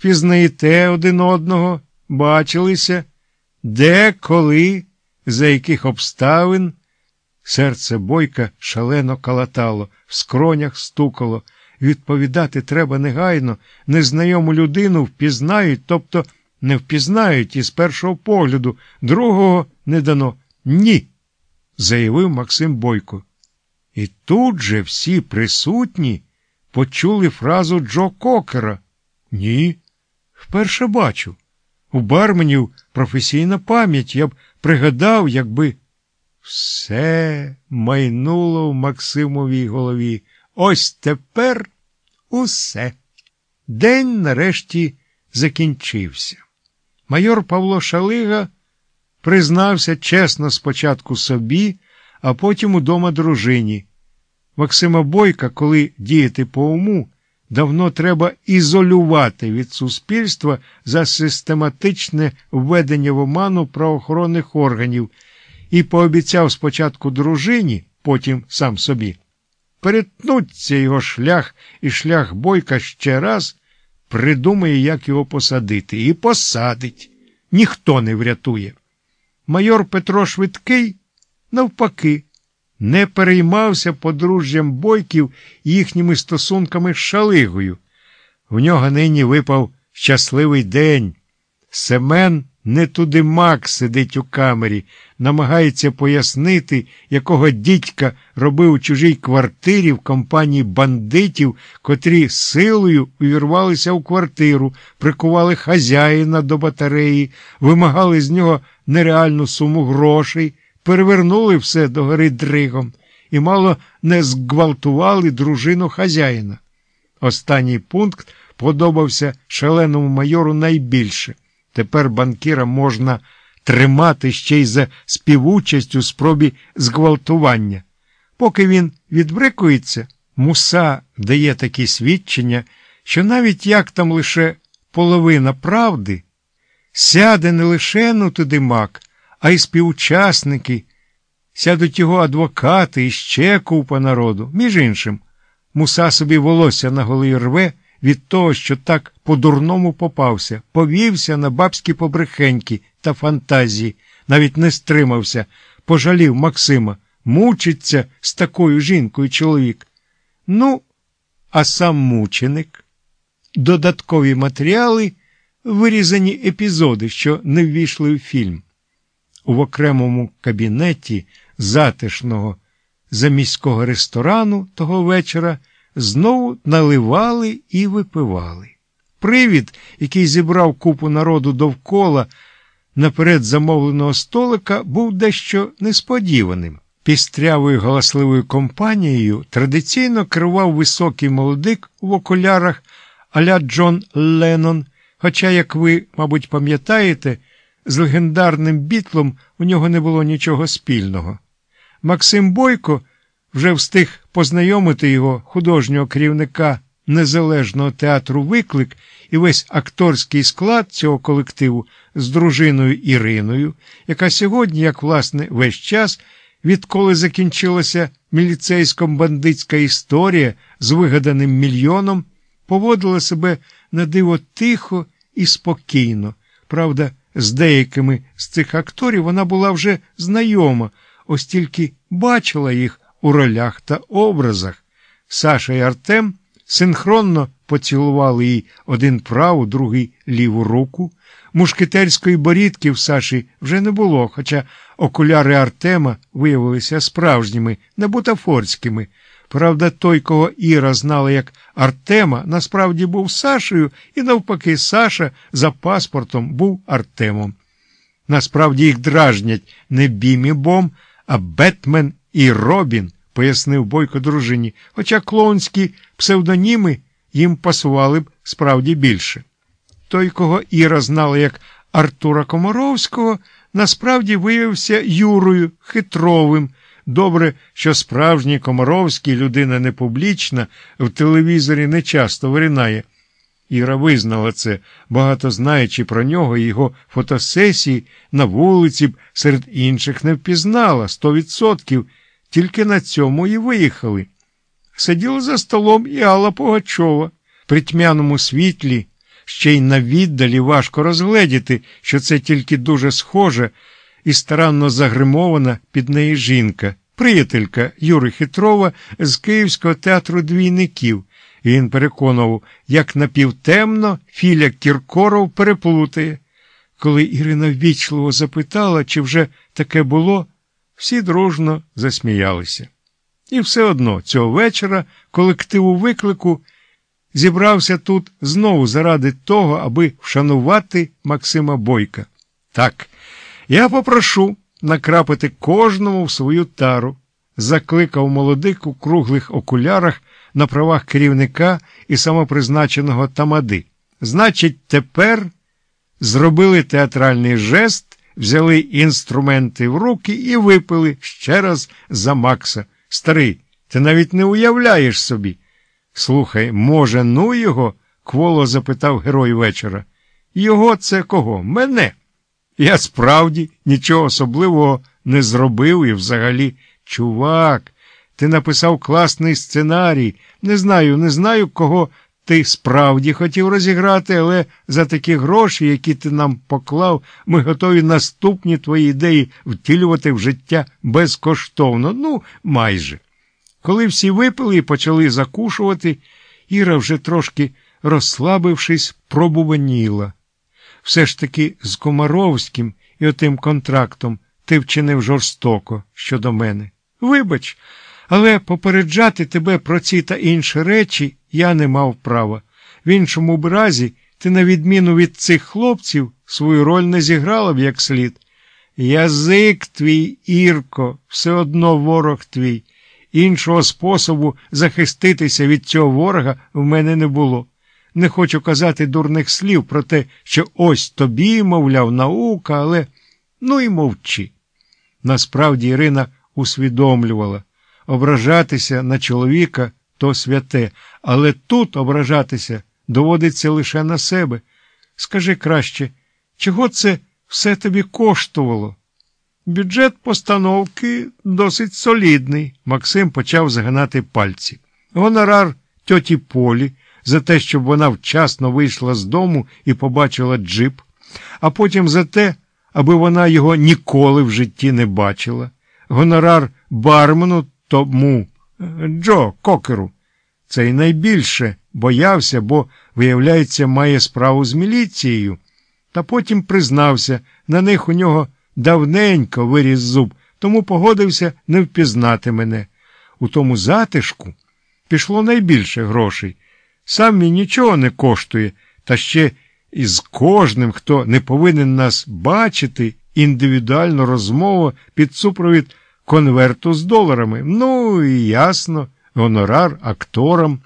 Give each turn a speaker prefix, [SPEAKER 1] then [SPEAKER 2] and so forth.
[SPEAKER 1] Пізнаєте один одного, бачилися, де, коли, за яких обставин. Серце бойка шалено калатало, в скронях стукало. Відповідати треба негайно, незнайому людину впізнають, тобто не впізнають із першого погляду, другого не дано. Ні, заявив Максим Бойко. І тут же всі присутні почули фразу Джо Кокера. Ні, вперше бачу. У барменів професійна пам'ять, я б пригадав, якби. Все майнуло в Максимовій голові. Ось тепер усе. День нарешті закінчився. Майор Павло Шалига признався чесно спочатку собі, а потім удома дружині. Максима Бойка, коли діяти по уму, давно треба ізолювати від суспільства за систематичне введення в оману правоохоронних органів і пообіцяв спочатку дружині, потім сам собі. Перетнуться його шлях і шлях бойка ще раз, придумає, як його посадити, і посадить. Ніхто не врятує. Майор Петро Швидкий, навпаки, не переймався подружжям бойків і їхніми стосунками з шалигою. В нього нині випав щасливий день. Семен не туди мак сидить у камері, намагається пояснити, якого дідька робив у чужій квартирі в компанії бандитів, котрі силою увірвалися в квартиру, прикували хазяїна до батареї, вимагали з нього нереальну суму грошей, перевернули все до гори дригом і мало не зґвалтували дружину хазяїна. Останній пункт подобався шаленому майору найбільше. Тепер банкіра можна тримати ще й за співучасть у спробі зґвалтування. Поки він відбрикується, муса дає такі свідчення, що навіть як там лише половина правди, сяде не лише ну туди мак, а й співучасники, сядуть його адвокати і ще купа народу. Між іншим, муса собі волосся на голові рве від того, що так по-дурному попався, повівся на бабські побрехеньки та фантазії, навіть не стримався, пожалів Максима, мучиться з такою жінкою чоловік. Ну, а сам мученик. Додаткові матеріали, вирізані епізоди, що не ввійшли в фільм. У окремому кабінеті затишного заміського ресторану того вечора знову наливали і випивали. Привід, який зібрав купу народу довкола наперед замовленого столика, був дещо несподіваним. Пістрявою галасливою компанією традиційно керував високий молодик в окулярах аля Джон Леннон, хоча, як ви, мабуть, пам'ятаєте, з легендарним бітлом у нього не було нічого спільного. Максим Бойко вже встиг познайомити його художнього керівника незалежного театру Виклик і весь акторський склад цього колективу з дружиною Іриною, яка сьогодні, як власне, весь час, відколи закінчилася міліцейсько-бандитська історія з вигаданим мільйоном, поводила себе на диво тихо і спокійно. Правда, з деякими з цих акторів вона була вже знайома, ось тільки бачила їх у ролях та образах. Саша і Артем синхронно поцілували їй один праву, другий ліву руку. Мушкетерської борідки в Саші вже не було, хоча окуляри Артема виявилися справжніми, не бутафорськими. Правда, той, кого Іра знала як Артема, насправді був Сашею, і навпаки, Саша за паспортом був Артемом. Насправді їх дражнять не Бімі Бом, а Бетмен і Робін, пояснив Бойко дружині, хоча клоунські псевдоніми їм пасували б справді більше. Той, кого Іра знала як Артура Комаровського, насправді виявився Юрою Хитровим. Добре, що справжній Комаровський, людина непублічна, в телевізорі не часто виринає. Іра визнала це, багато знаючи про нього його фотосесії на вулиці б серед інших не впізнала сто відсотків, тільки на цьому і виїхали. Сиділа за столом і Алла Пугачова при тьмяному світлі ще й на віддалі важко розгледіти, що це тільки дуже схоже і старанно загримована під неї жінка, приятелька Юри Хитрова з Київського театру двійників. І він переконував, як напівтемно Філя Кіркоров переплутає. Коли Ірина ввічливо запитала, чи вже таке було, всі дружно засміялися. І все одно цього вечора колективу виклику зібрався тут знову заради того, аби вшанувати Максима Бойка. Так, я попрошу накрапити кожному в свою тару, закликав молодик у круглих окулярах на правах керівника і самопризначеного тамади. Значить, тепер зробили театральний жест, взяли інструменти в руки і випили ще раз за Макса. Старий, ти навіть не уявляєш собі. Слухай, може, ну його? кволо запитав герой вечора. Його це кого? Мене. Я справді нічого особливого не зробив і взагалі, чувак, ти написав класний сценарій. Не знаю, не знаю, кого ти справді хотів розіграти, але за такі гроші, які ти нам поклав, ми готові наступні твої ідеї втілювати в життя безкоштовно, ну, майже. Коли всі випили і почали закушувати, Іра, вже трошки розслабившись, пробуваніла. Все ж таки з Комаровським і отим контрактом ти вчинив жорстоко щодо мене. Вибач, але попереджати тебе про ці та інші речі я не мав права. В іншому б разі ти, на відміну від цих хлопців, свою роль не зіграла б як слід. Язик твій, Ірко, все одно ворог твій. Іншого способу захиститися від цього ворога в мене не було. Не хочу казати дурних слів про те, що ось тобі, мовляв, наука, але ну і мовчи. Насправді Ірина усвідомлювала ображатися на чоловіка то святе, але тут ображатися доводиться лише на себе. Скажи краще, чого це все тобі коштувало? Бюджет постановки досить солідний. Максим почав загинати пальці. Гонорар тьоті Полі за те, щоб вона вчасно вийшла з дому і побачила джип, а потім за те, аби вона його ніколи в житті не бачила. Гонорар бармену тому Джо Кокеру. Цей найбільше боявся, бо, виявляється, має справу з міліцією. Та потім признався, на них у нього давненько виріс зуб, тому погодився не впізнати мене. У тому затишку пішло найбільше грошей. Сам він нічого не коштує, та ще із кожним, хто не повинен нас бачити, індивідуальну розмову під супровід конверту з доларами. Ну і ясно, гонорар акторам.